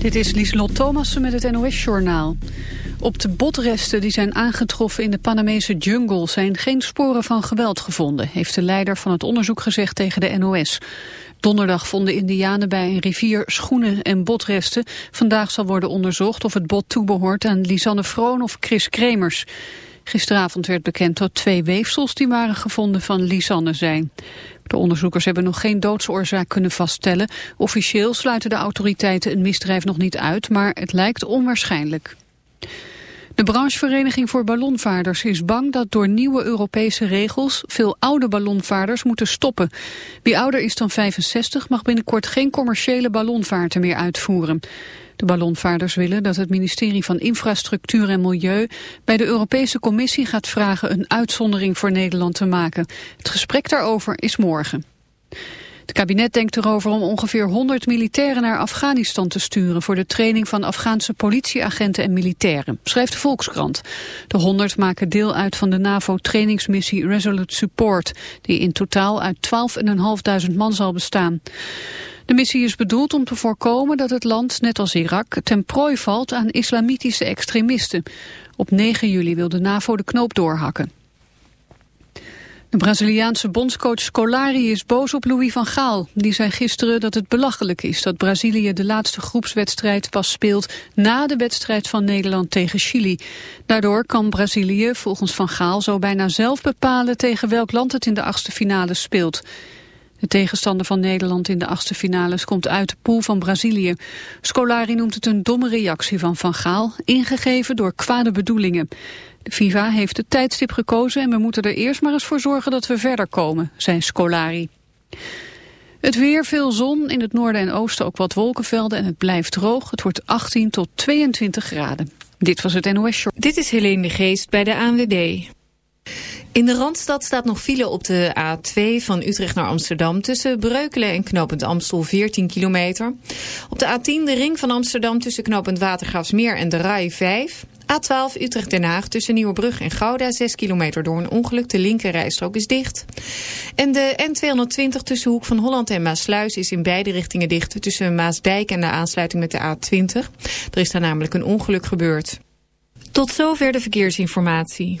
Dit is Lieselot Thomassen met het NOS-journaal. Op de botresten die zijn aangetroffen in de Panamese jungle... zijn geen sporen van geweld gevonden... heeft de leider van het onderzoek gezegd tegen de NOS. Donderdag vonden indianen bij een rivier schoenen en botresten. Vandaag zal worden onderzocht of het bot toebehoort aan Lisanne Vroon of Chris Kremers. Gisteravond werd bekend dat twee weefsels die waren gevonden van Lisanne zijn. De onderzoekers hebben nog geen doodsoorzaak kunnen vaststellen. Officieel sluiten de autoriteiten een misdrijf nog niet uit, maar het lijkt onwaarschijnlijk. De branchevereniging voor ballonvaarders is bang dat door nieuwe Europese regels veel oude ballonvaarders moeten stoppen. Wie ouder is dan 65 mag binnenkort geen commerciële ballonvaarten meer uitvoeren. De ballonvaarders willen dat het ministerie van Infrastructuur en Milieu bij de Europese Commissie gaat vragen een uitzondering voor Nederland te maken. Het gesprek daarover is morgen. Het kabinet denkt erover om ongeveer 100 militairen naar Afghanistan te sturen voor de training van Afghaanse politieagenten en militairen, schrijft de Volkskrant. De 100 maken deel uit van de NAVO-trainingsmissie Resolute Support, die in totaal uit 12.500 man zal bestaan. De missie is bedoeld om te voorkomen dat het land, net als Irak, ten prooi valt aan islamitische extremisten. Op 9 juli wil de NAVO de knoop doorhakken. De Braziliaanse bondscoach Scolari is boos op Louis van Gaal. Die zei gisteren dat het belachelijk is dat Brazilië de laatste groepswedstrijd pas speelt na de wedstrijd van Nederland tegen Chili. Daardoor kan Brazilië volgens Van Gaal zo bijna zelf bepalen tegen welk land het in de achtste finale speelt. De tegenstander van Nederland in de achtste finales komt uit de pool van Brazilië. Scolari noemt het een domme reactie van Van Gaal, ingegeven door kwade bedoelingen. De FIFA heeft het tijdstip gekozen en we moeten er eerst maar eens voor zorgen dat we verder komen, zei Scolari. Het weer, veel zon, in het noorden en oosten ook wat wolkenvelden en het blijft droog. Het wordt 18 tot 22 graden. Dit was het NOS Short. Dit is Helene de Geest bij de ANWB. In de Randstad staat nog file op de A2 van Utrecht naar Amsterdam... tussen Breukelen en knooppunt Amstel 14 kilometer. Op de A10 de ring van Amsterdam tussen knooppunt Watergraafsmeer en de Rai 5... A12 Utrecht-Den Haag tussen Nieuwebrug en Gouda 6 kilometer door een ongeluk. De linkerrijstrook is dicht. En de N220 tussen Hoek van Holland en Maasluis is in beide richtingen dicht. Tussen Maasdijk en de aansluiting met de A20. Er is daar namelijk een ongeluk gebeurd. Tot zover de verkeersinformatie.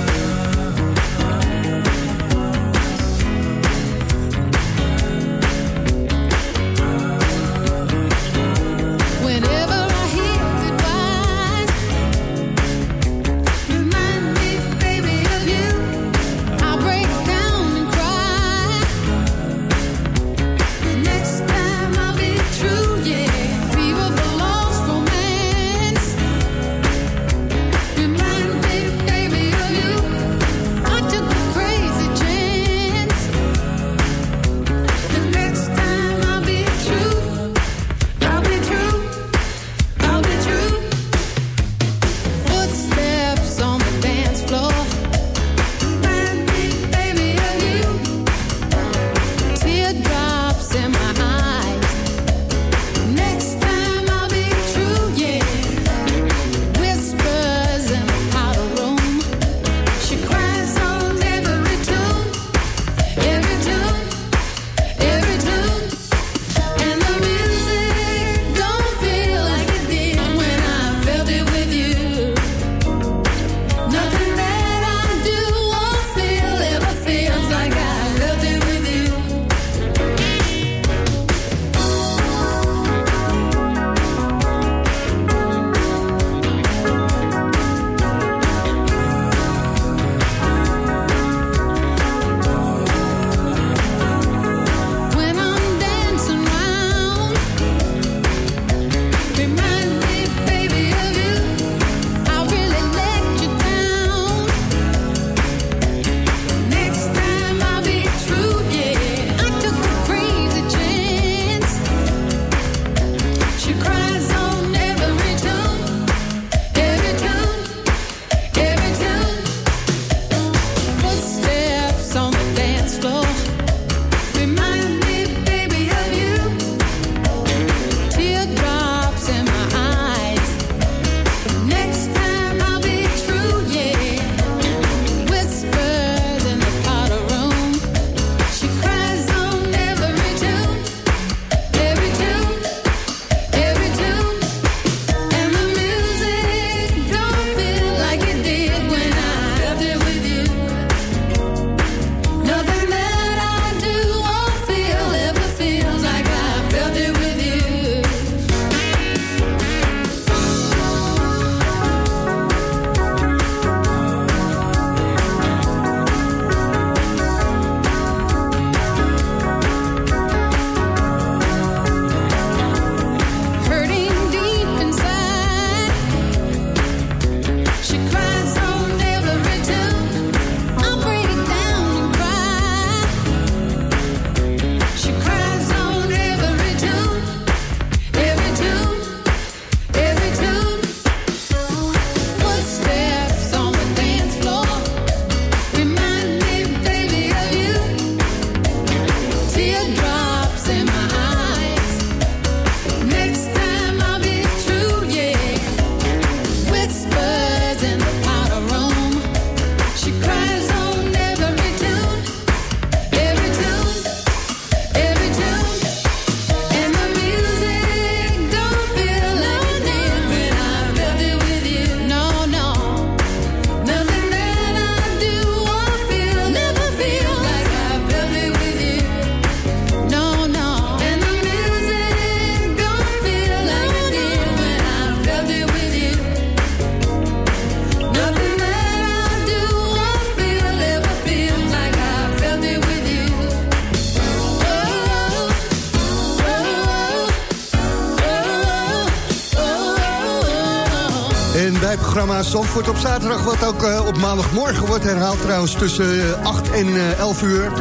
Zandvoort op zaterdag... wat ook uh, op maandagmorgen wordt herhaald trouwens tussen uh, 8 en uh, 11 uur...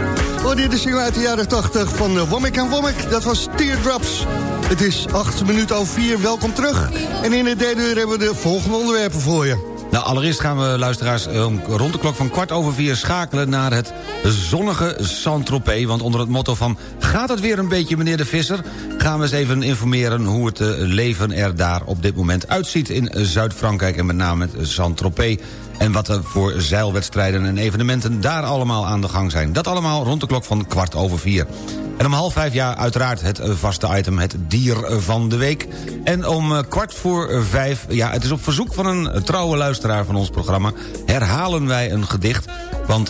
hoorde je de single uit de jaren 80 van uh, en Womack. Dat was Teardrops. Het is 8 minuten over 4. Welkom terug. En in het derde uur hebben we de volgende onderwerpen voor je. Nou, allereerst gaan we, luisteraars, rond de klok van kwart over vier... schakelen naar het zonnige Saint-Tropez. Want onder het motto van... gaat het weer een beetje, meneer de Visser? Gaan we eens even informeren hoe het leven er daar op dit moment uitziet... in Zuid-Frankrijk en met name het Saint-Tropez en wat er voor zeilwedstrijden en evenementen daar allemaal aan de gang zijn. Dat allemaal rond de klok van kwart over vier. En om half vijf jaar uiteraard het vaste item, het dier van de week. En om kwart voor vijf, ja, het is op verzoek van een trouwe luisteraar van ons programma... herhalen wij een gedicht, want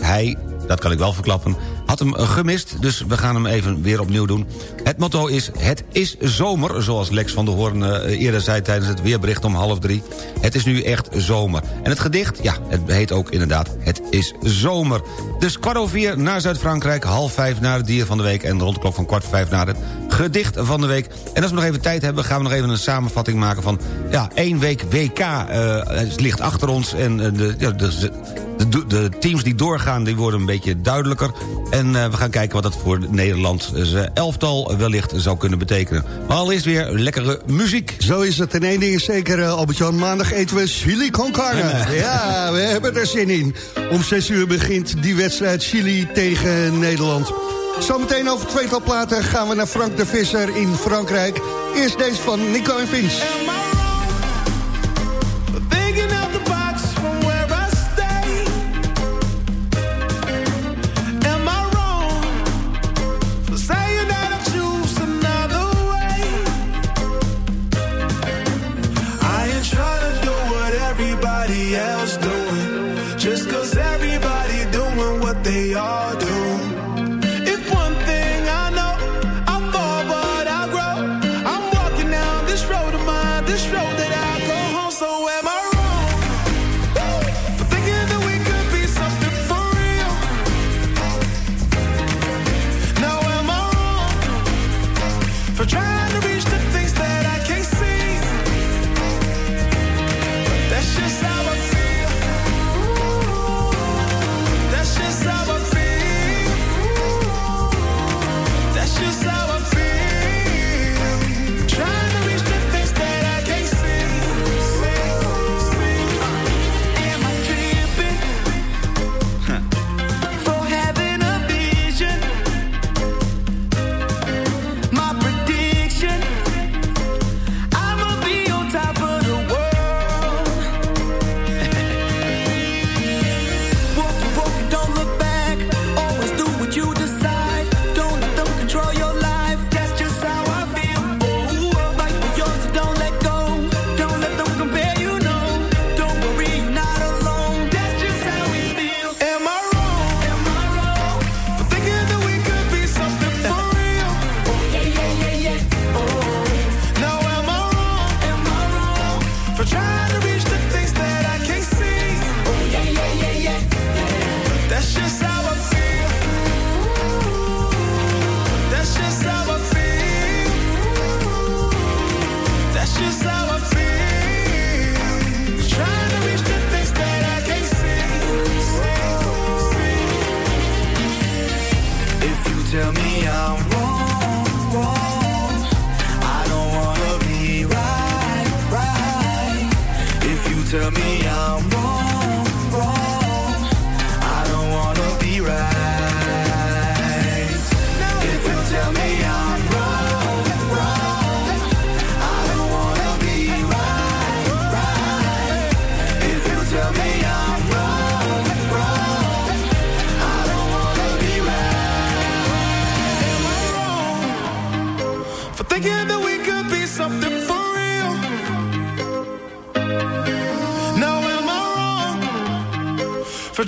hij, dat kan ik wel verklappen had hem gemist, dus we gaan hem even weer opnieuw doen. Het motto is, het is zomer, zoals Lex van der Hoorn uh, eerder zei... tijdens het weerbericht om half drie. Het is nu echt zomer. En het gedicht, ja, het heet ook inderdaad, het is zomer. Dus kwart over vier naar Zuid-Frankrijk, half vijf naar het dier van de week... en de klok van kwart vijf naar het gedicht van de week. En als we nog even tijd hebben, gaan we nog even een samenvatting maken van... ja, één week WK uh, het ligt achter ons en de, de, de, teams die doorgaan, die worden een beetje duidelijker. En uh, we gaan kijken wat dat voor Nederland elftal wellicht zou kunnen betekenen. Maar al is weer lekkere muziek. Zo is het. En één ding is zeker, uh, Albert-Jan. Maandag eten we chili con carne. Ja, we hebben er zin in. Om zes uur begint die wedstrijd Chili tegen Nederland. Zometeen over tweetal platen gaan we naar Frank de Visser in Frankrijk. Eerst deze van Nico en Vince.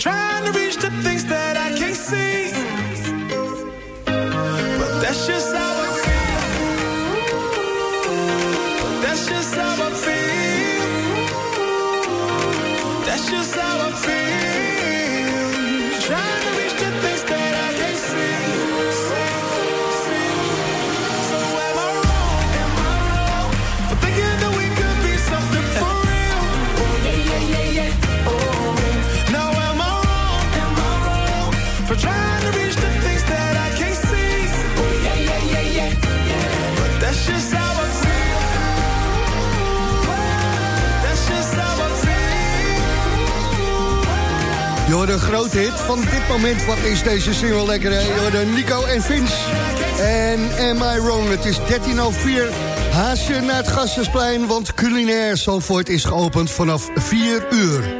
try. Hoort een grote hit van dit moment. Wat is deze single lekker, hè? Je hoorde Nico en Vince. En Am I Wrong? Het is 13.04. Haasje naar het Gasthuisplein, want culinair Zandvoort is geopend vanaf 4 uur.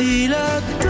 till at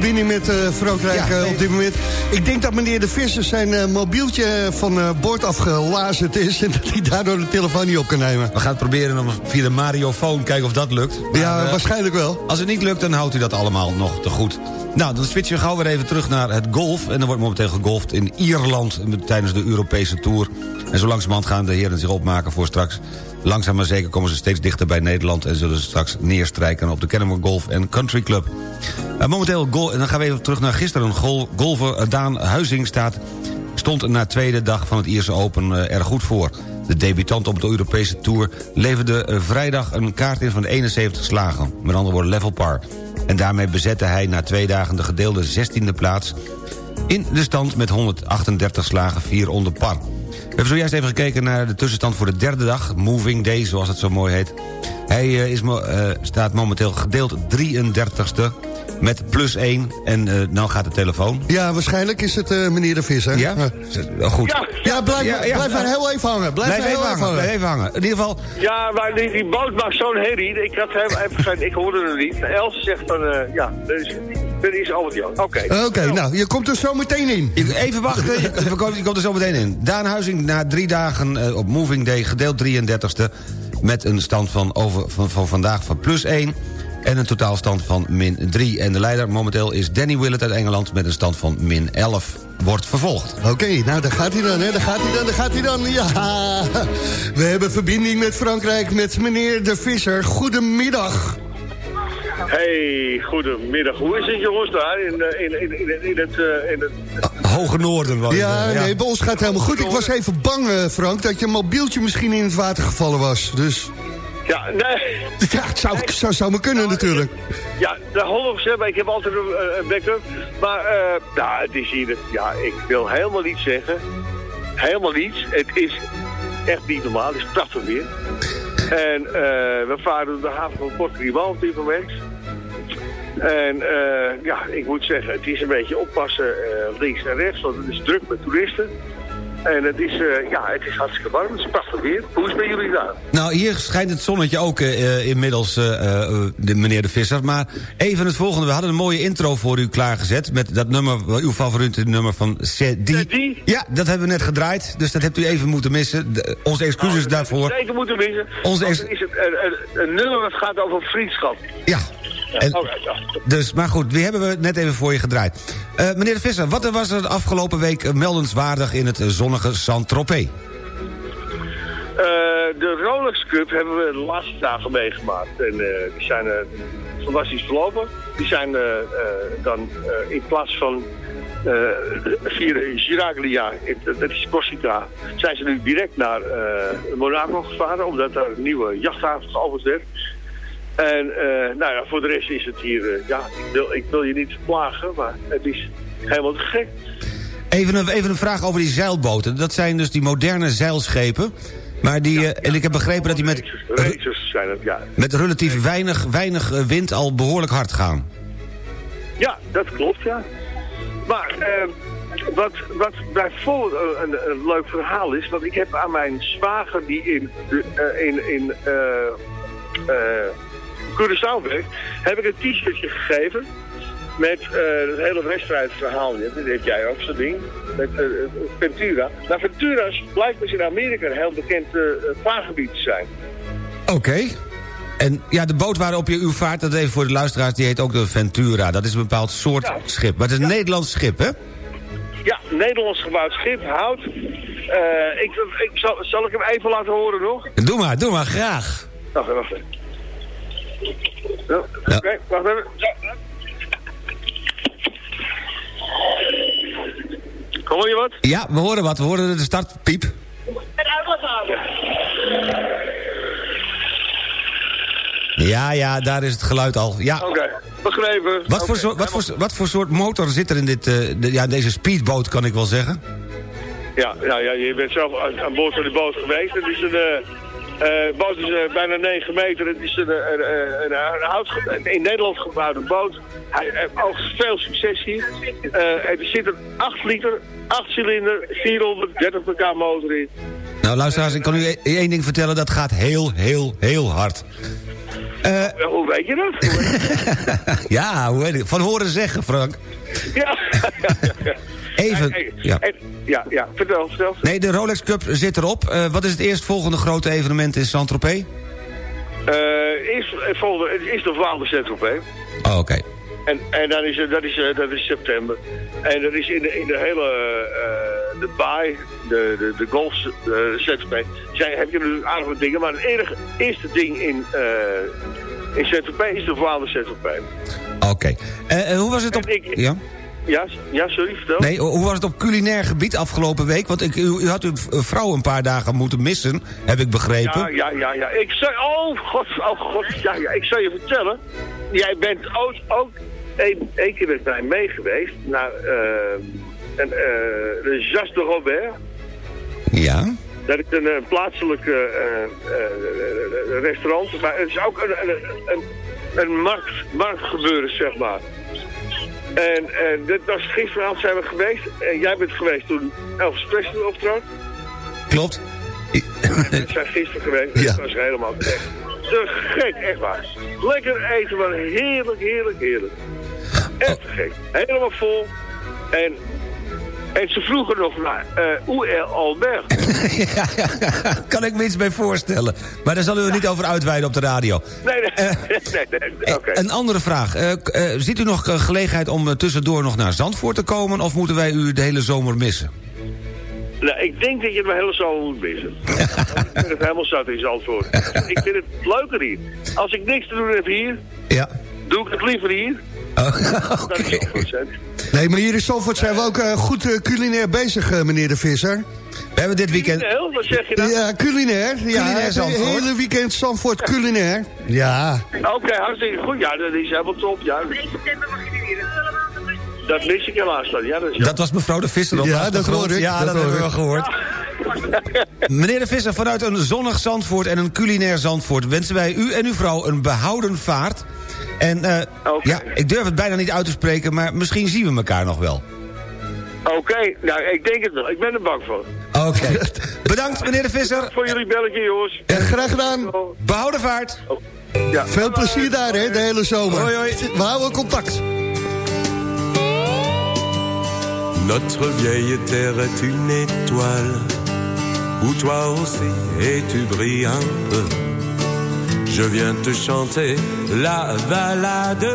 verbinding met eh, Frankrijk Ja, eh, nee. op dit moment. Ik denk dat meneer De Visser zijn eh, mobieltje van boord afgelazerd is... en dat hij daardoor de telefoon niet op kan nemen. We gaan het proberen om via de Mariofoon kijken of dat lukt. Maar, ja, waarschijnlijk wel. Als het niet lukt, dan houdt u dat allemaal nog te goed. Nou, dan switchen we gauw weer even terug naar het golf. En er wordt momenteel gegolfd in Ierland tijdens de Europese Tour. En zo langzamerhand gaan de heren zich opmaken voor straks. Langzaam maar zeker komen ze steeds dichter bij Nederland... en zullen ze straks neerstrijken op de Kennemer Golf Country Club. Uh, momenteel, en dan gaan we even terug naar gisteren. Gol golfer eh, Daan Huizing staat, stond na tweede dag van het Ierse Open uh, er goed voor. De debutant op de Europese Tour leverde vrijdag een kaart in van 71 slagen. Met andere woorden level par. En daarmee bezette hij na twee dagen de gedeelde 16e plaats... in de stand met 138 slagen 4 onder par. We hebben zojuist even gekeken naar de tussenstand voor de derde dag. Moving Day, zoals het zo mooi heet. Hij uh, is, uh, staat momenteel gedeeld 33ste met plus 1. En uh, nou gaat de telefoon. Ja, waarschijnlijk is het uh, meneer de Visser. Ja? Uh, goed. Ja, ja blijf, ja, ja, blijf maar heel even hangen. Blijf, blijf even, hangen. hangen. Blijf even hangen. In ieder geval... Ja, maar die, die boot maakt zo'n herrie. Ik had hem even gezegd, ik hoorde het niet. Els zegt van, uh, ja, dat is, dat is Albert Jan. Oké. Okay. Oké, okay, nou, je komt er zo meteen in. Even wachten, je, je komt er zo meteen in. Daan Huizing na drie dagen uh, op Moving Day, gedeeld 33ste... met een stand van, over, van, van vandaag van plus 1... en een totaalstand van min 3. En de leider momenteel is Danny Willett uit Engeland... met een stand van min 11. Wordt vervolgd. Oké, nou daar gaat hij dan, hè? Daar gaat hij dan, daar gaat hij dan. Ja, we hebben verbinding met Frankrijk met meneer De Visser. Goedemiddag. Hey, goedemiddag. Hoe is het jongens daar in, eh, in, in, in, in het... eh, in het Hoge Noorden. was het, Ja, eh, nee, bij ons gaat het helemaal goed. Ik was even bang, eh, Frank, dat je mobieltje misschien in het water gevallen was. Dus ja, nee. ja, het zou, zou, zou me kunnen natuurlijk. Ja, de 100%, maar ik heb altijd een, eh, een backup. Maar, eh nou, het is hier... Ja, ik wil helemaal niets zeggen. Helemaal niets. Het is echt niet normaal. Het is prachtig weer. En eh, we varen de haven van Port Rival op dit moment. En ja, ik moet zeggen, het is een beetje oppassen links en rechts, want het is druk met toeristen. En het is, eh, ja, het is hartstikke warm, het is prachtig weer. Hoe is het bij jullie daar? Nou, hier schijnt het zonnetje ook eh, eh, inmiddels, de meneer de Visser. Maar even het volgende. We hadden een mooie intro voor u klaargezet... met dat nummer, uw favoriete nummer van CD. Ja, dat hebben we net gedraaid. Dus dat hebt u even moeten missen. De- onze excuses daarvoor. Zeker moeten missen. Onze is het, een, een, een nummer dat gaat over vriendschap. Ja. Ja, En- alright, ja. Dus, maar goed, die hebben we net even voor je gedraaid. Eh, meneer de Visser, wat was er de afgelopen week meldenswaardig... in het zonnige Saint-Tropez? Eh, de Rolex Cup hebben we de laatste dagen meegemaakt. En eh, die zijn fantastisch verlopen. Die zijn dan in plaats van via Giraglia, dat is Corsica, zijn ze nu direct naar eh, Monaco gevaren, omdat daar een nieuwe jachthaven geopend werd. En eh, nou ja, voor de rest is het hier, eh, ja, ik wil, ik wil je niet plagen, maar het is helemaal gek. Even een, even een vraag over die zeilboten. Dat zijn dus die moderne zeilschepen. Maar die, eh, en ik heb begrepen dat die met, Racers zijn het, ja. met relatief weinig, weinig wind al behoorlijk hard gaan. Ja, dat klopt, ja. Maar eh, wat, wat bijvoorbeeld een, een, leuk verhaal is... want ik heb aan mijn zwager die in, in, in Curaçao werkt... heb ik een t-shirtje gegeven met eh, het hele wedstrijdverhaal. Dat heb jij ook zo'n ding. Met eh, eh, Ventura. Nou, Ventura's blijkt dus in Amerika een heel bekend eh, vaargebied te zijn. Oké. En ja, de boot waarop je u vaart, dat even voor de luisteraars... die heet ook de Ventura. Dat is een bepaald soort Ja. schip. Maar het is een Nederlands schip, hè? Ja, Nederlands gebouwd schip, hout. Eh, ik, ik zal, zal ik hem even laten horen nog? Doe maar, doe maar, graag. Wacht wacht. Ja. Oké, wacht even. Hoor je wat? Ja, we horen wat. We horen de startpiep. Uitlaathaven. Ja, ja, daar is het geluid al. Ja. Oké, begrepen. Wat, voor soort, wat, voor, wat voor soort motor zit er in dit, eh, de- ja, deze speedboot, kan ik wel zeggen? Ja, ja, ja, je bent zelf aan, aan boord van de boot geweest. Het is een... eh, eh, boot is eh, bijna 9 meter. Het is een, eh, een, een, een, een in Nederland gebouwde boot. Hij heeft ook veel succes hier. Eh, er zit een 8 liter, 8 cilinder, 430 pk motor in. Nou, luisteraars, ik kan u e- één ding vertellen. Dat gaat heel, heel, heel hard. Eh, hoe weet je dat? Ja, hoe weet ik? Van horen zeggen, Frank. ja. Even, ja. ja, ja, vertel, vertel. Nee, de Rolex Cup zit erop. Eh, wat is het eerstvolgende grote evenement in Saint-Tropez? Eh eerst, volgende, is de Centrum, hè? Oh, oké. En, en dan is, dat, is, eh, dat is september. En dat is in de, in de hele eh, de baai, de, de, de golf de ZTP, zijn, heb je natuurlijk aardige dingen. Maar het enige, eerste ding in, eh in ZTP is de Vlaanderen ZTP. Oké. Eh, eh, hoe was het op... En ik- Ja? Ja, ja, sorry, vertel. Nee, hoe was het op culinair gebied afgelopen week? Want ik, u, u had uw vrouw een paar dagen moeten missen, heb ik begrepen. Ja, ja, ja, ja. Ik zei, oh god, oh god, ja, ja. Ik zal je vertellen. Jij bent ook, ook één keer met mij mee geweest naar eh, een, eh, de Jas de Robert. Ja? Dat is een, eh, plaatselijk eh, eh, eh, restaurant. Maar het is ook een, een, een, een markt, marktgebeuren, zeg maar. En, en dit was gisteravond zijn we geweest. En jij bent geweest toen Elvis Presley optrad. Klopt. We zijn gisteren geweest. Ja. Dat was helemaal echt te gek, echt waar. Lekker eten, maar heerlijk, heerlijk, heerlijk. Echt te gek. Helemaal vol. En En ze vroegen nog naar uh, est Albert? ja, ja, kan ik me iets bij voorstellen. Maar daar zal u er niet over uitweiden op de radio. Nee, nee, nee, nee, nee oké. Een andere vraag. Uh, ziet u nog gelegenheid om tussendoor nog naar Zandvoort te komen... of moeten wij u de hele zomer missen? Nou, ik denk dat je het me hele zomer moet missen. ik ben het helemaal zat in Zandvoort. ik vind het leuker hier. Als ik niks te doen heb hier... Ja. Doe ik het liever hier. Oh, okay. Dat is ook goed, Nee, maar hier in Zandvoort zijn we ook uh, goed uh, culinair bezig, uh, meneer de Visser. We hebben dit weekend... Culinair, wat zeg je dan? Ja, culinair. Ja, culinair het hele weekend Zandvoort culinair. Ja. Oké, okay, hartstikke goed. Ja, dat is helemaal top. Ja. Dat mis ik helaas dan. Ja, dat, is dat was mevrouw de Visser op Ja, dat hoor ik. Ja, dat, dat hebben we wel gehoord. Ja. Meneer de Visser, vanuit een zonnig Zandvoort en een culinair Zandvoort... wensen wij u en uw vrouw een behouden vaart... En uh, okay. ja, ik durf het bijna niet uit te spreken, maar misschien zien we elkaar nog wel. Oké, okay, nou, ik denk het wel. Ik ben er bang voor. Oké. Okay. Bedankt, meneer de Visser. Voor jullie belletje, jongens. En graag gedaan. Behouden vaart. Oh. Ja. Veel plezier daar, hè, de hele zomer. Hoi, hoi. We houden contact. Notre vieille terre est une étoile Où toi aussi et tu brilles un peu Je viens te chanter la balade,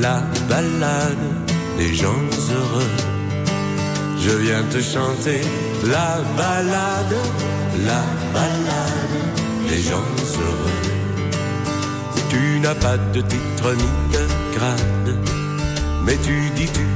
la balade des gens heureux. Je viens te chanter la balade, la balade des gens heureux. Tu n'as pas de titre ni de grade, mais tu dis tu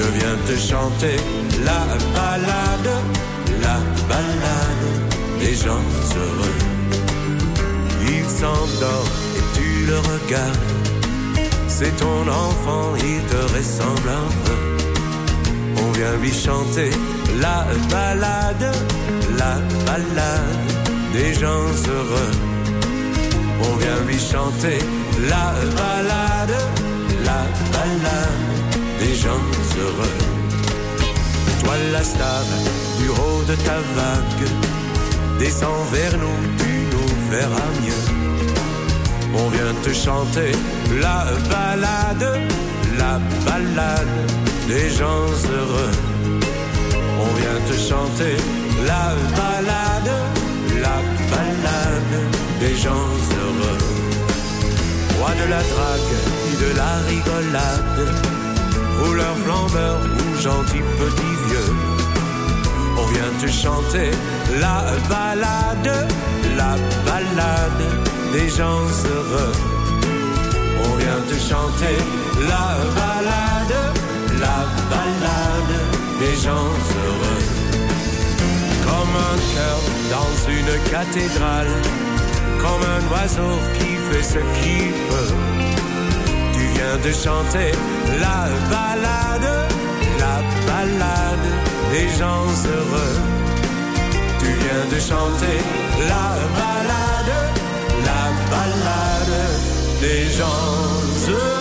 Je viens te chanter la balade, la balade des gens heureux. Il s'endort le regarde. C'est ton enfant, il te ressemble un peu. On vient lui chanter la balade, la balade des gens heureux. On vient lui chanter la balade, la balade des gens heureux. Toi la star du haut de ta vague, descends vers nous, tu nous verras mieux. On vient te chanter la balade, la balade des gens heureux. On vient te chanter la balade, la balade des gens heureux. Roi de la drague et de la rigolade, rouleur flambeur ou gentil petit vieux. On vient te chanter la balade, la balade des gens heureux. On vient te chanter la balade, la balade des gens heureux. Comme un cœur dans une cathédrale, comme un oiseau qui fait ce qu'il peut. Tu viens de chanter la balade, la balade des gens heureux. Tu viens de chanter la balade la balade des gens heureux.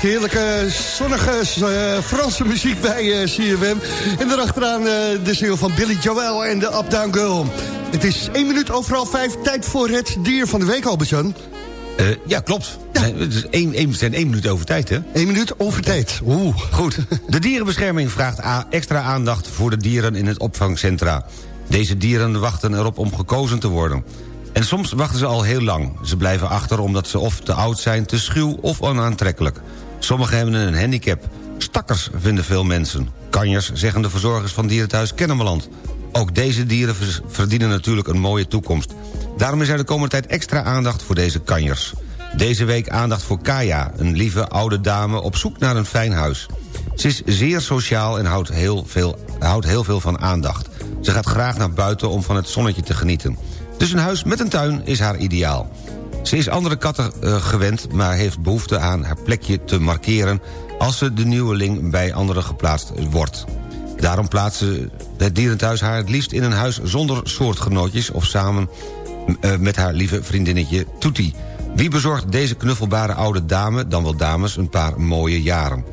Heerlijke, zonnige uh, Franse muziek bij uh, CFM. En daarachteraan uh, de single van Billy Joel en de Up Down Girl. Het is één minuut overal vijf, tijd voor het dier van de week, Albert-Jan. ja, klopt. Ja. Het is één, één, zijn één minuut over tijd, hè? Eén minuut over tijd. Oeh. Goed. De dierenbescherming vraagt extra aandacht voor de dieren in het opvangcentra. Deze dieren wachten erop om gekozen te worden. En soms wachten ze al heel lang. Ze blijven achter omdat ze of te oud zijn, te schuw of onaantrekkelijk. Sommigen hebben een handicap. Stakkers vinden veel mensen. Kanjers zeggen de verzorgers van dierenthuis Kennemerland. Ook deze dieren verdienen natuurlijk een mooie toekomst. Daarom is er de komende tijd extra aandacht voor deze kanjers. Deze week aandacht voor Kaya, een lieve oude dame op zoek naar een fijn huis. Ze is zeer sociaal en houdt heel veel, houdt heel veel van aandacht. Ze gaat graag naar buiten om van het zonnetje te genieten. Dus een huis met een tuin is haar ideaal. Ze is andere katten uh, gewend, maar heeft behoefte aan haar plekje te markeren... als ze de nieuweling bij anderen geplaatst wordt. Daarom plaatsen het dierenthuis haar het liefst in een huis zonder soortgenootjes... of samen uh, met haar lieve vriendinnetje Toetie. Wie bezorgt deze knuffelbare oude dame, dan wel dames, een paar mooie jaren?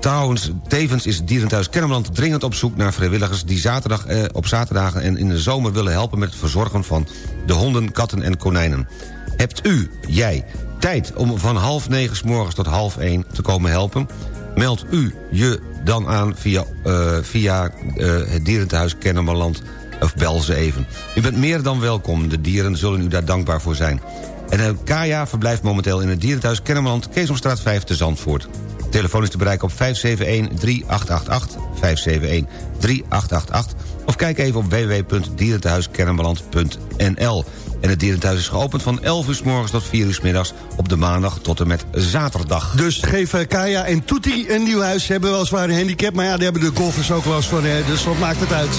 Trouwens, tevens is Dierenthuis Kennemerland dringend op zoek naar vrijwilligers... die zaterdag, eh, op zaterdagen en in de zomer willen helpen met het verzorgen van de honden, katten en konijnen. Hebt u, jij, tijd om van half negen s morgens tot half één te komen helpen? Meld u je dan aan via, uh, via uh, het Dierenthuis Kennemerland of bel ze even. U bent meer dan welkom, de dieren zullen u daar dankbaar voor zijn. En uh, Kaya verblijft momenteel in het Dierenthuis Kennemerland... Keesomstraat 5 te Zandvoort. Telefoon is te bereiken op 571-3888, 571-3888... of kijk even op www.dierentehuiskennemerland.nl. En het dierenthuis is geopend van 11 uur s morgens tot 4 uur s middags... op de maandag tot en met zaterdag. Dus geef uh, Kaya en Toetie een nieuw huis. Ze hebben weliswaar een handicap, maar ja, die hebben de golfers ook wel eens van. Hè, dus wat maakt het uit?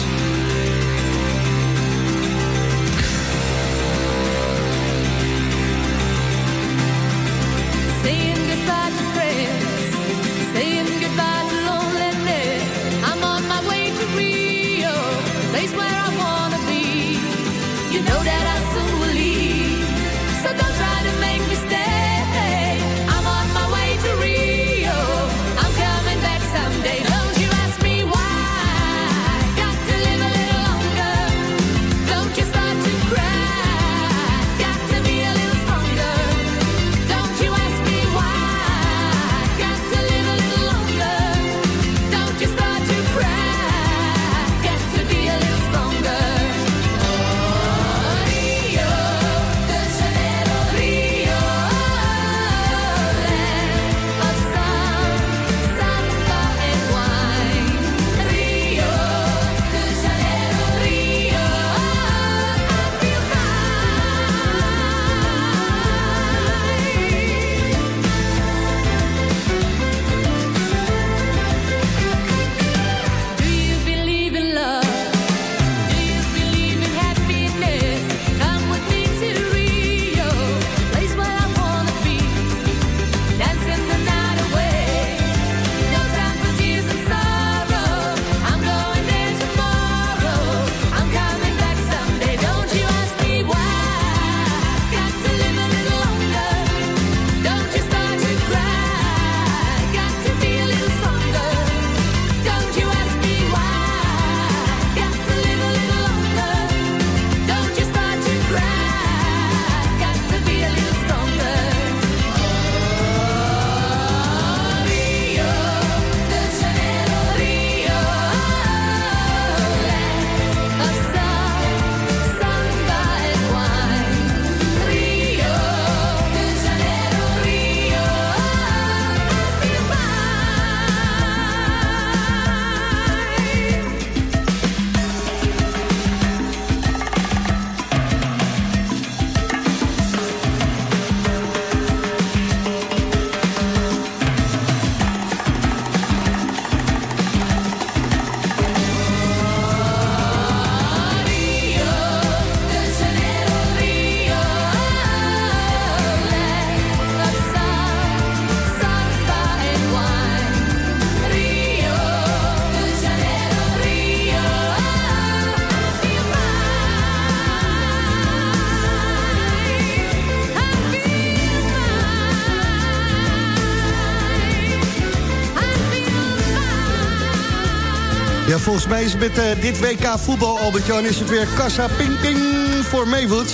Volgens mij is met uh, dit WK voetbal, Albert-Jan, is het weer Casa Ping Ping voor Maywood.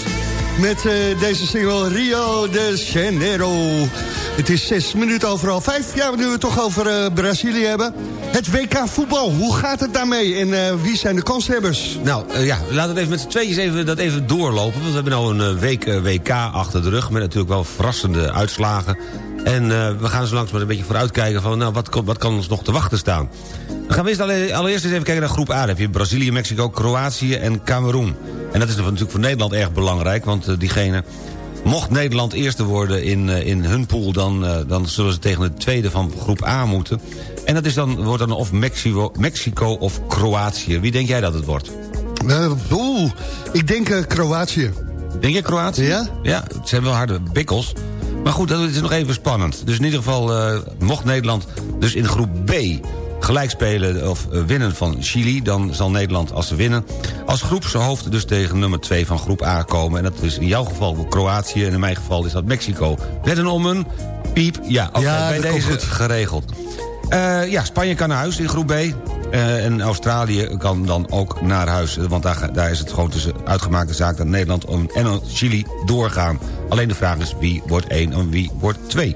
Met uh, deze single Rio de Janeiro. Het is zes minuten overal vijf. Ja, nu we het toch over uh, Brazilië hebben. Het WK voetbal, hoe gaat het daarmee en wie zijn de kanshebbers? Nou ja, laten we even met z'n tweeën even, dat even doorlopen. Want we hebben nu een week WK achter de rug... met natuurlijk wel verrassende uitslagen. En we gaan zo langs maar een beetje vooruitkijken van... nou, wat, wat kan ons nog te wachten staan? Dan gaan we eerst allereerst eens even kijken naar groep A. Dan heb je Brazilië, Mexico, Kroatië en Cameroen. En dat is natuurlijk voor Nederland erg belangrijk, want uh, diegene... Mocht Nederland eerste worden in, uh, in hun pool... Dan, uh, dan zullen ze tegen de tweede van groep A moeten. En dat is dan, wordt dan of Mexico, Mexico of Kroatië. Wie denk jij dat het wordt? Oeh, ik denk Kroatië. Denk je Kroatië? Ja? Ja, het zijn wel harde bikkels. Maar goed, dat is nog even spannend. Dus in ieder geval, mocht Nederland dus in groep B gelijk spelen of eh, winnen van Chili... dan zal Nederland, als ze winnen, als groepshoofd dus tegen nummer 2 van groep A komen. En dat is in jouw geval Kroatië en in mijn geval is dat Mexico. Wedden om een piep? Ja, oké, bij deze goed. geregeld. Uh, ja, Spanje kan naar huis in groep B. Uh, en Australië kan dan ook naar huis. Want daar, daar is het gewoon tussen uitgemaakte zaak... dat Nederland en Chili doorgaan. Alleen de vraag is wie wordt 1 en wie wordt 2.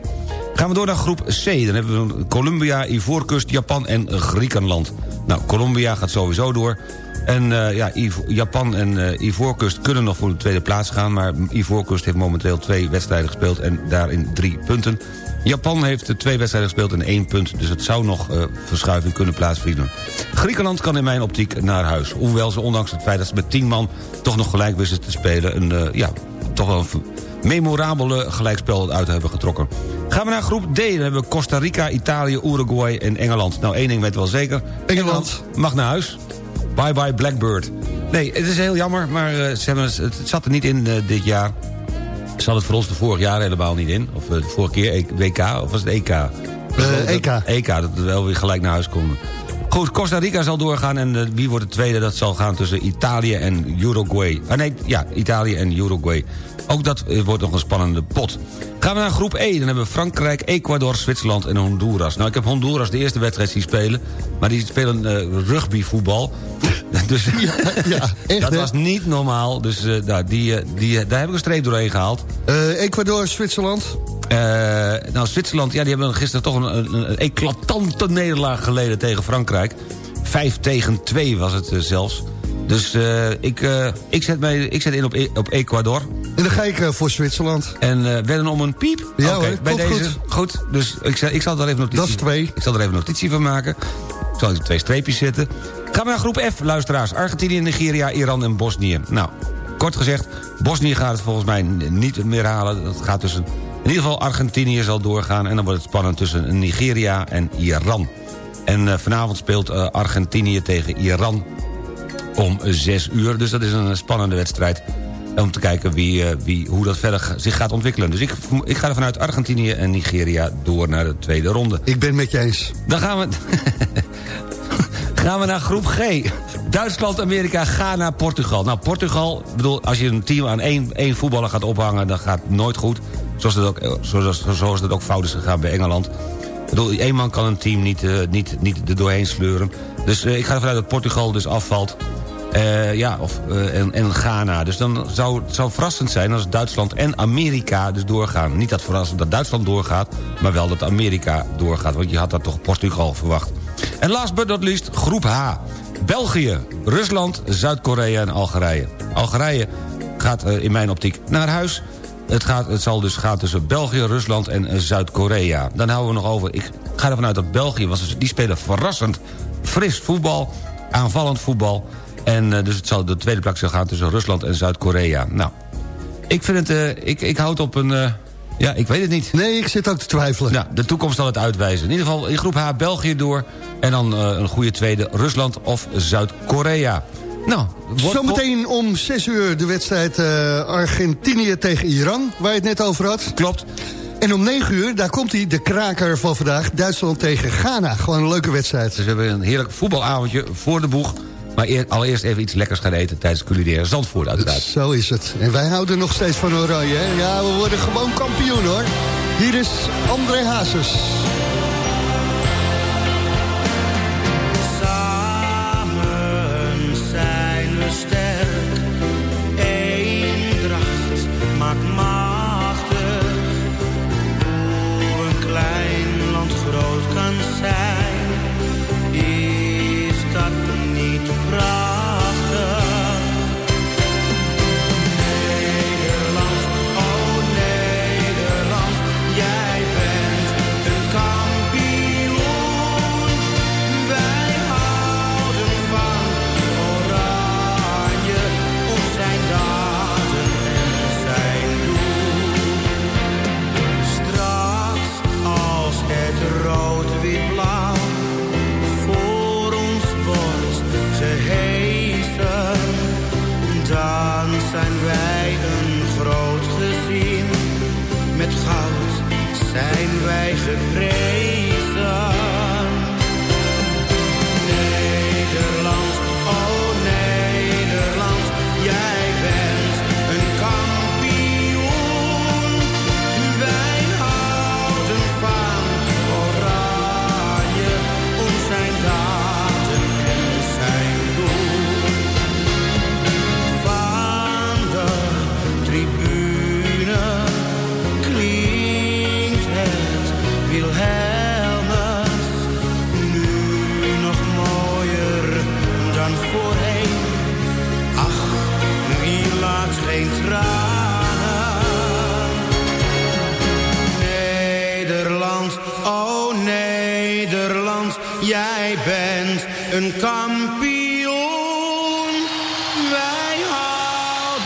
Gaan we door naar groep C. Dan hebben we Colombia, Ivoorkust, Japan en Griekenland. Nou, Colombia gaat sowieso door. En uh, ja, Japan en uh, Ivoorkust kunnen nog voor de tweede plaats gaan... maar Ivoorkust heeft momenteel twee wedstrijden gespeeld... en daarin drie punten. Japan heeft twee wedstrijden gespeeld en één punt... dus het zou nog verschuiving kunnen plaatsvinden. Griekenland kan in mijn optiek naar huis. Hoewel ze ondanks het feit dat ze met tien man... toch nog gelijk wisten te spelen... een, ja, toch wel een memorabele gelijkspel uit hebben getrokken. Gaan we naar groep D. Dan hebben we Costa Rica, Italië, Uruguay en Engeland. Nou, één ding weet wel zeker. Engeland mag naar huis. Bye bye Blackbird. Nee, het is heel jammer, maar uh, ze hebben, het, zat er niet in uh, dit jaar. Hadden het voor ons de vorig jaar helemaal niet in. Of uh, de vorige keer WK, of was het EK? EK. EK, dat we wel weer gelijk naar huis konden. Goed, Costa Rica zal doorgaan en wie wordt de tweede? Dat zal gaan tussen Italië en Uruguay. Ah nee, ja, Italië en Uruguay. Ook dat eh, wordt nog een spannende pot. Gaan we naar groep E. Dan hebben we Frankrijk, Ecuador, Zwitserland en Honduras. Nou, ik heb Honduras de eerste wedstrijd zien spelen. Maar die spelen uh, rugbyvoetbal. dus ja, ja, echt, dat was niet normaal. Dus uh, nou, die, die, daar heb ik een streep doorheen gehaald. Uh, Ecuador, Zwitserland? nou, Zwitserland, ja, die hebben gisteren toch een, een, een eclatante nederlaag geleden tegen Frankrijk. Vijf tegen twee was het zelfs. Dus uh, ik, uh, ik, zet mij, ik zet in op, e op Ecuador. En dan ga ik uh, voor Zwitserland. En werden om een piep? Ja okay, hoor, bij deze. Goed. goed. dus ik, ik zal er even notitie... Dat is twee. Ik zal er even notitie van maken. Ik zal er twee streepjes zetten. Gaan we naar groep F, luisteraars. Argentinië, Nigeria, Iran en Bosnië. Nou, kort gezegd, Bosnië gaat het volgens mij niet meer halen. Dat gaat tussen... In ieder geval Argentinië zal doorgaan... en dan wordt het spannend tussen Nigeria en Iran. En vanavond speelt Argentinië tegen Iran om 6 uur. Dus dat is een spannende wedstrijd om te kijken wie, wie, hoe dat verder zich gaat ontwikkelen. Dus ik, ik ga er vanuit Argentinië en Nigeria door naar de tweede ronde. Ik ben met je eens. Dan gaan we, gaan we naar groep G. Duitsland, Amerika, Ghana, Portugal. Nou, Portugal, bedoel, als je een team aan één, één voetballer gaat ophangen... dan gaat het nooit goed. Zoals het ook, zoals, zoals het ook fout is gegaan bij Engeland. Ik bedoel, één man kan een team niet, uh, niet, niet er doorheen sleuren. Dus uh, ik ga ervan uit dat Portugal dus afvalt. Uh, ja, of, uh, en, en Ghana. Dus dan zou het zou verrassend zijn als Duitsland en Amerika dus doorgaan. Niet dat verrassend dat Duitsland doorgaat, maar wel dat Amerika doorgaat. Want je had dat toch Portugal verwacht. En last but not least, groep H. België, Rusland, Zuid-Korea en Algerije. Algerije gaat uh, in mijn optiek naar huis. Het, gaat, het zal dus gaan tussen België, Rusland en Zuid-Korea. Dan houden we nog over... Ik ga ervan uit dat België... Dus- die spelen verrassend fris voetbal, aanvallend voetbal... En uh, dus het zal de tweede plek zal gaan tussen Rusland en Zuid-Korea. Nou, ik vind het, uh, ik, ik houd op een... Uh, ja, ik weet het niet. Nee, ik zit ook te twijfelen. Nou, de toekomst zal het uitwijzen. In ieder geval in groep H België door. En dan een goede tweede Rusland of Zuid-Korea. Nou, Zometeen om 6 uur de wedstrijd Argentinië tegen Iran, waar je het net over had. Klopt. En om 9 uur, daar komt hij, de kraker van vandaag, Duitsland tegen Ghana. Gewoon een leuke wedstrijd. Dus we hebben een heerlijk voetbalavondje voor de boeg. Maar eer, allereerst even iets lekkers gaan eten tijdens culinaire Zandvoort uiteraard. Zo is het. En wij houden nog steeds van oranje. Hè? Ja, we worden gewoon kampioen hoor. Hier is André Hazes.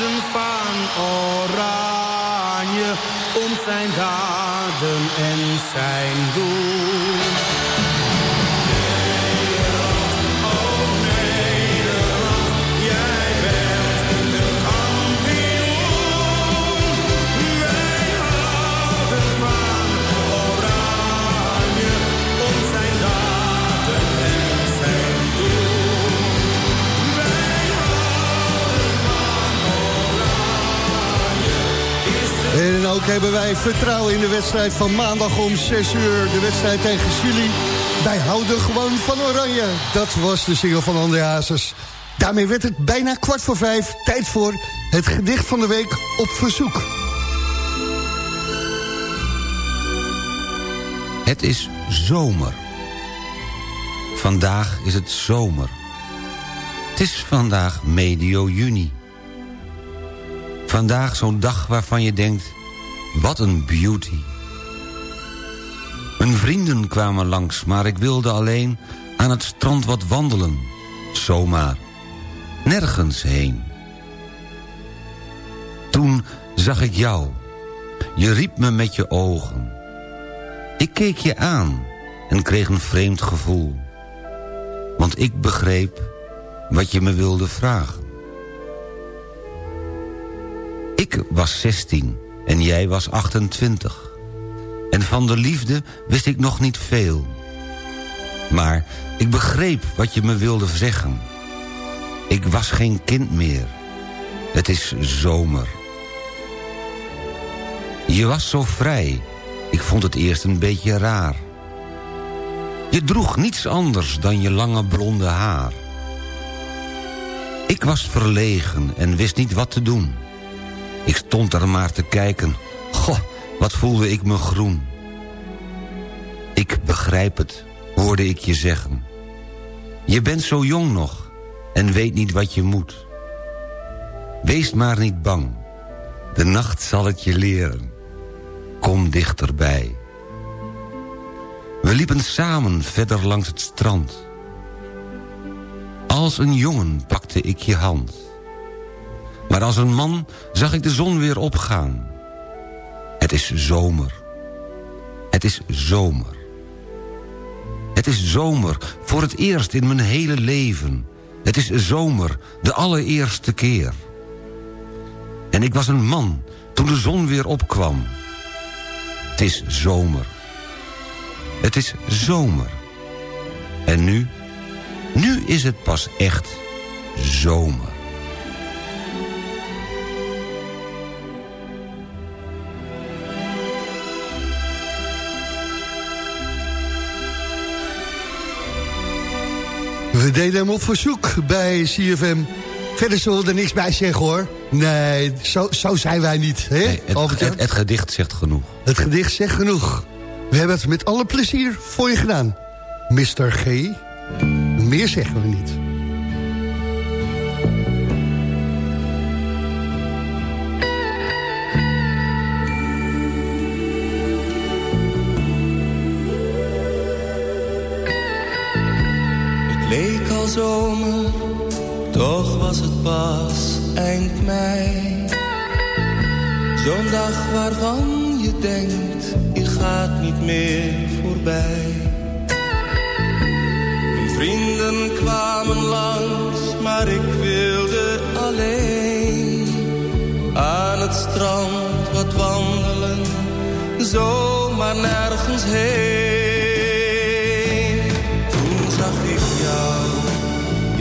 Van oranje om zijn daden en zijn doel. Ook hebben wij vertrouwen in de wedstrijd van maandag om 6 uur. De wedstrijd tegen Chili. Wij houden gewoon van oranje. Dat was de single van André Hazes. Daarmee werd het bijna kwart voor vijf. Tijd voor het gedicht van de week op verzoek. Het is zomer. Vandaag is het zomer. Het is vandaag medio juni. Vandaag zo'n dag waarvan je denkt... wat een beauty. Mijn vrienden kwamen langs, maar ik wilde alleen... aan het strand wat wandelen. Zomaar. Nergens heen. Toen zag ik jou. Je riep me met je ogen. Ik keek je aan en kreeg een vreemd gevoel. Want ik begreep wat je me wilde vragen. Ik was 16 en jij was 28. En van de liefde wist ik nog niet veel. Maar ik begreep wat je me wilde zeggen. Ik was geen kind meer. Het is zomer. Je was zo vrij. Ik vond het eerst een beetje raar. Je droeg niets anders dan je lange blonde haar. Ik was verlegen en wist niet wat te doen. Ik stond er maar te kijken. Goh, wat voelde ik me groen. Ik begrijp het, hoorde ik je zeggen. Je bent zo jong nog en weet niet wat je moet. Wees maar niet bang. De nacht zal het je leren. Kom dichterbij. We liepen samen verder langs het strand. Als een jongen pakte ik je hand. Maar als een man zag ik de zon weer opgaan. Het is zomer. Het is zomer. Het is zomer voor het eerst in mijn hele leven. Het is zomer, de allereerste keer. En ik was een man toen de zon weer opkwam. Het is zomer. Het is zomer. En nu? Nu is het pas echt zomer. We deden hem op verzoek bij CFM. Verder zullen we er niks bij zeggen hoor. Nee, zo, zo zijn wij niet. Hè? Nee, het, het, het gedicht zegt genoeg. Het gedicht zegt genoeg. We hebben het met alle plezier voor je gedaan. Mr. G. Meer zeggen we niet. Al zomer, toch was het pas eind mei. Zo'n dag waarvan je denkt, die gaat niet meer voorbij. Mijn vrienden kwamen langs, maar ik wilde alleen aan het strand wat wandelen. Zomaar maar nergens heen.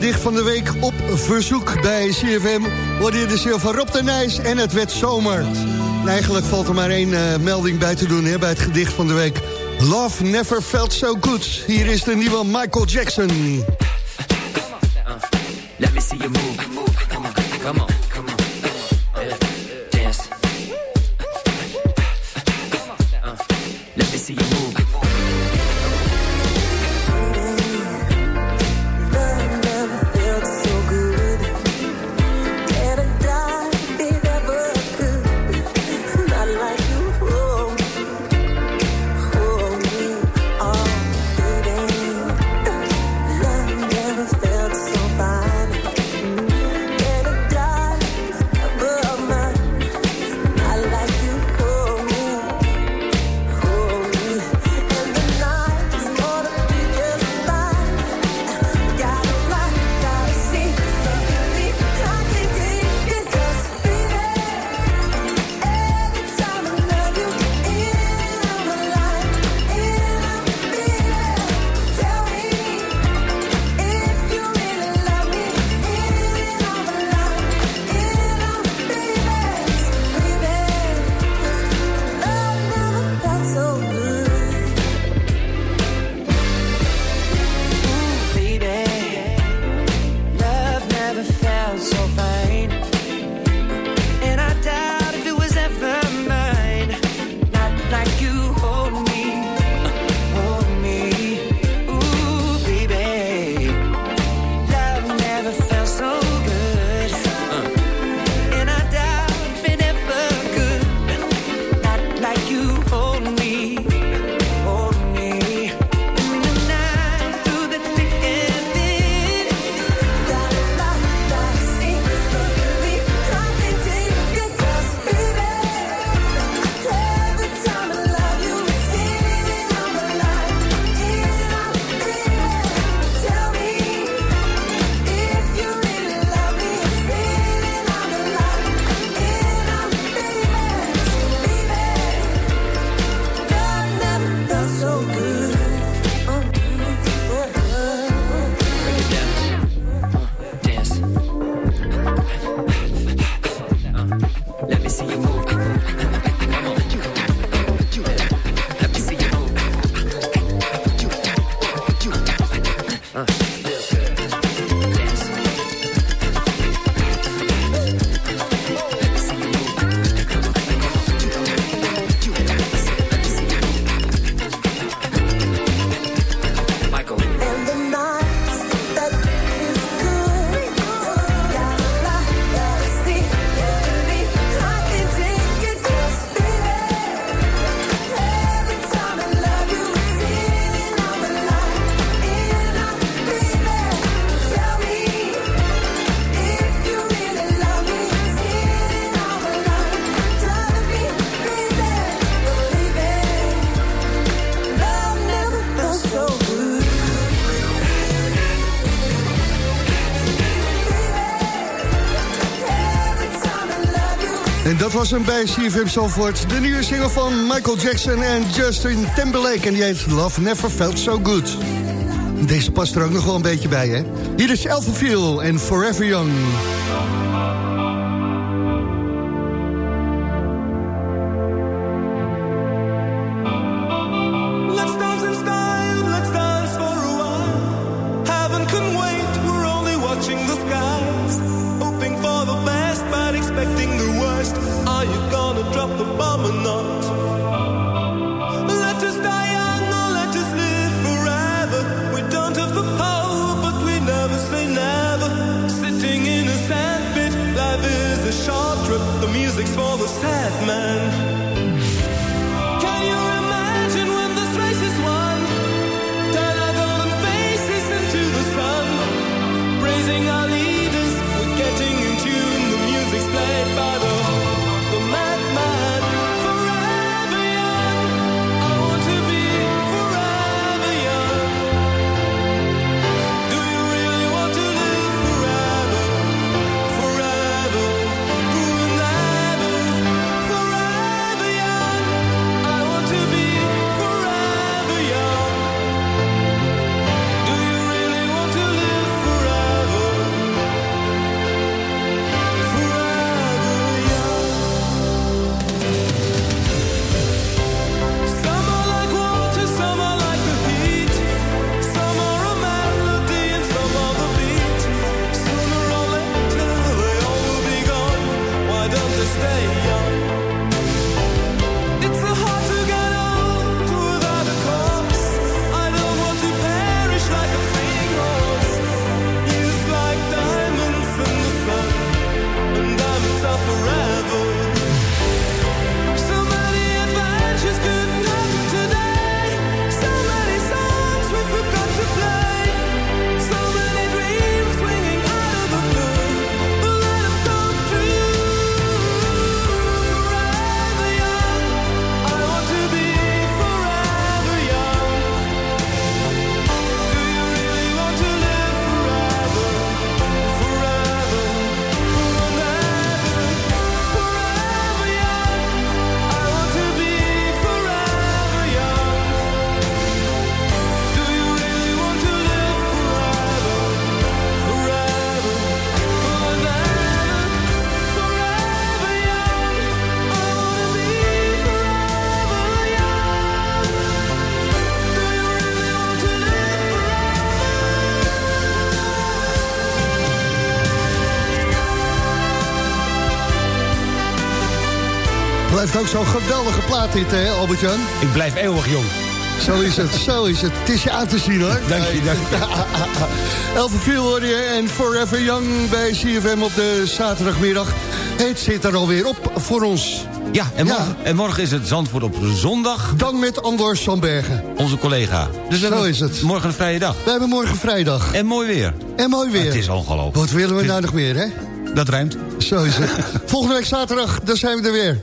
gedicht van de week op verzoek bij CFM... hoorde je de ziel van Rob de Nijs en het werd zomer. En eigenlijk valt er maar één eh, melding bij te doen hè, bij het gedicht van de week. Love never felt so good. Hier is de nieuwe Michael Jackson. Let me see you move. Come on, come on, was hem bij CFM Zalvoort. De nieuwe single van Michael Jackson en Justin Timberlake. En die heet Love Never Felt So Good. Deze past er ook nog wel een beetje bij, hè? Hier is Elfenfield en Forever Young. Ook zo'n geweldige plaat dit, hè, Albert-Jan? Ik blijf eeuwig jong. Zo is het, zo is het. Het is je aan te zien, hoor. Dank je, dank je. Elfenviel hoor je en Forever Young bij CFM op de zaterdagmiddag. Het zit er alweer op voor ons. Ja, en morgen, en morgen is het Zandvoort op zondag. Dan met Anders Sandbergen. Onze collega. Dus Zo is het. Morgen een vrije dag. We hebben morgen vrijdag. En mooi weer. En mooi weer. Het is ongelooflijk. Wat willen we is- nou nog meer, hè? Dat ruimt. Zo is het. Volgende week zaterdag, dan zijn we er weer.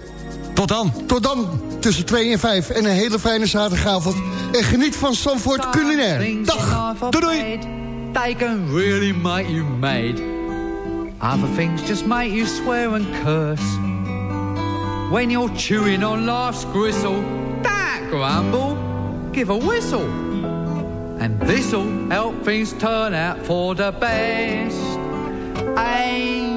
Tot dan. Tot dan, tussen 2 en 5. En een hele fijne zaterdagavond. En geniet van Zandvoort culinair. Dag. Doei doei. They can really make you mad. Other things just make you swear and curse. When you're chewing on life's gristle, don't grumble, give a whistle. And this'll help things turn out for the best. And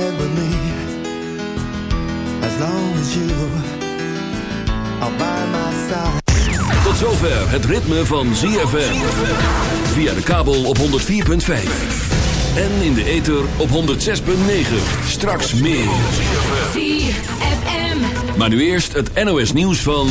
With me as long as you are by my side. Tot zover het ritme van ZFM. Via de kabel op 104.5. En in de ether op 106.9. Straks meer. ZFM. Maar nu eerst het NOS nieuws van...